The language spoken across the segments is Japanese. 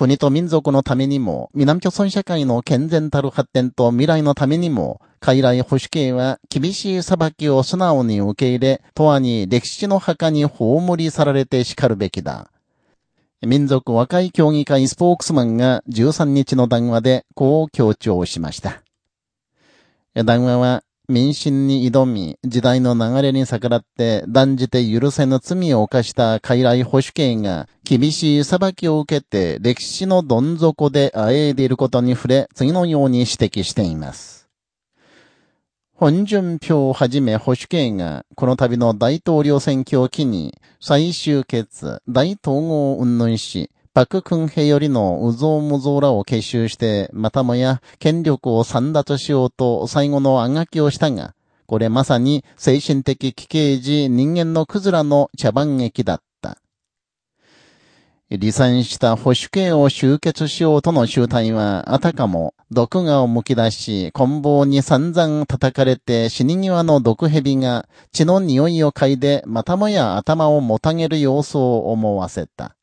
国と民族のためにも、南朝鮮社会の健全たる発展と未来のためにも、海来保守系は厳しい裁きを素直に受け入れ、永遠に歴史の墓に葬り去られて叱るべきだ。民族和解協議会スポークスマンが13日の談話でこう強調しました。談話は民心に挑み、時代の流れに逆らって断じて許せぬ罪を犯した傀儡保守系が厳しい裁きを受けて歴史のどん底であえいでいることに触れ、次のように指摘しています。本順票をはじめ保守系が、この度の大統領選挙を機に、最終決、大統合を運動し、パククンヘよりのうぞうむぞうらを結集して、またもや権力を散奪しようと最後のあがきをしたが、これまさに精神的奇形時人間のクズラの茶番劇だった。離散した保守系を集結しようとの集体は、あたかも、毒牙を剥き出し、棍棒に散々叩かれて死に際の毒蛇が血の匂いを嗅いでまたもや頭をもたげる様子を思わせた。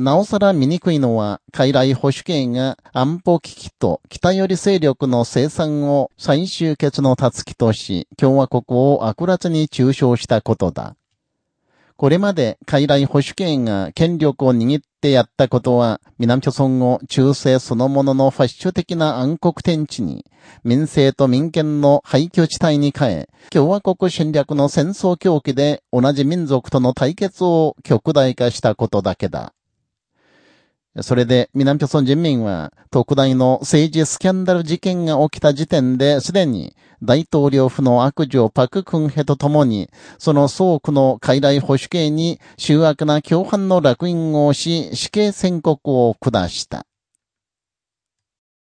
なおさら醜いのは、海来保守権が安保危機と北寄り勢力の生産を最終決のたつきとし、共和国を悪辣に中傷したことだ。これまで海来保守権が権力を握ってやったことは、南朝村を中世そのもののファッショ的な暗黒天地に、民政と民権の廃墟地帯に変え、共和国侵略の戦争狂気で同じ民族との対決を極大化したことだけだ。それで、南朝鮮人民は、特大の政治スキャンダル事件が起きた時点ですでに、大統領府の悪女パククンヘと共に、その総区の傀儡保守系に、醜悪な共犯の落印をし、死刑宣告を下した。